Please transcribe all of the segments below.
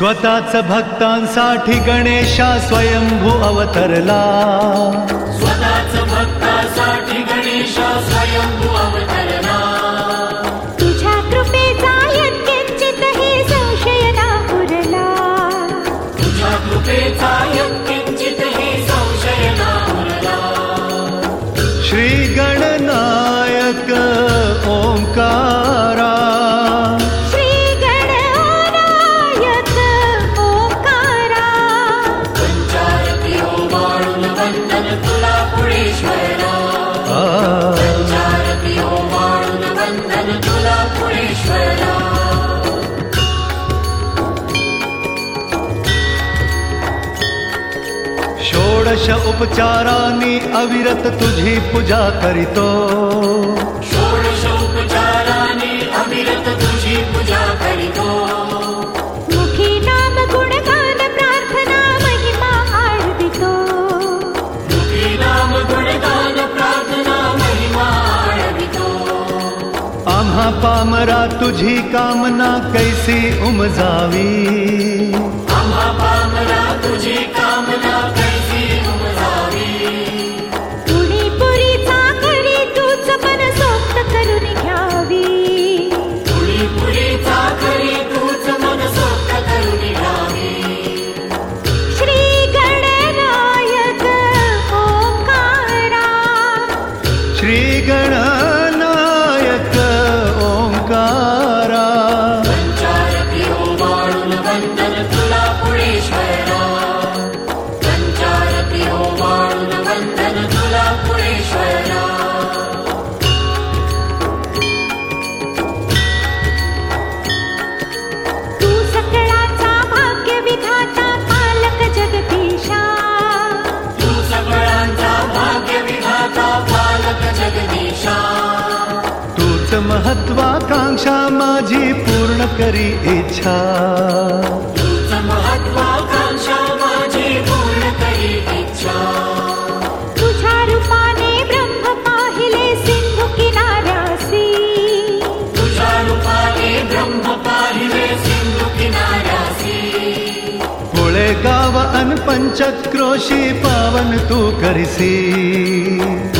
स्वतःच भक्तांसाठी गणेशा स्वयंभू अवतरला. स्वतःच भक्तांसाठी गणेशा षोडश उपचारांनी अविरत तुझी पूजा करीतो। षोडश उपचाराने अविरत तुझी पूजा करीतो। मुखी नाम गुणगान प्रार्थना महिमा आळवितो मुखी नाम गुणगान प्रार्थना महिमा आळवितो आम्हा पामरा तुझी कामना कैसी उमजावी। आम्हा पामरा तुझी कामना सिंधू किनाऱ्यासी होळे गाव अन पंचक्रोशी पावन तू करिसी।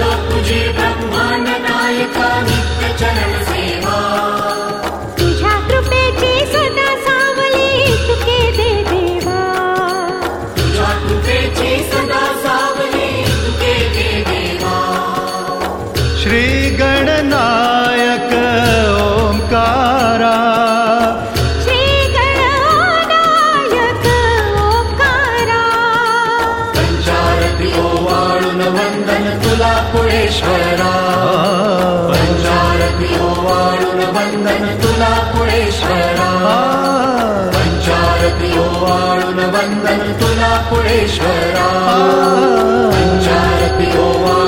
चार पि बन्धन तुला पुेश्वरा चार पि बन्धन तुला पुरेश्वरा चार पियो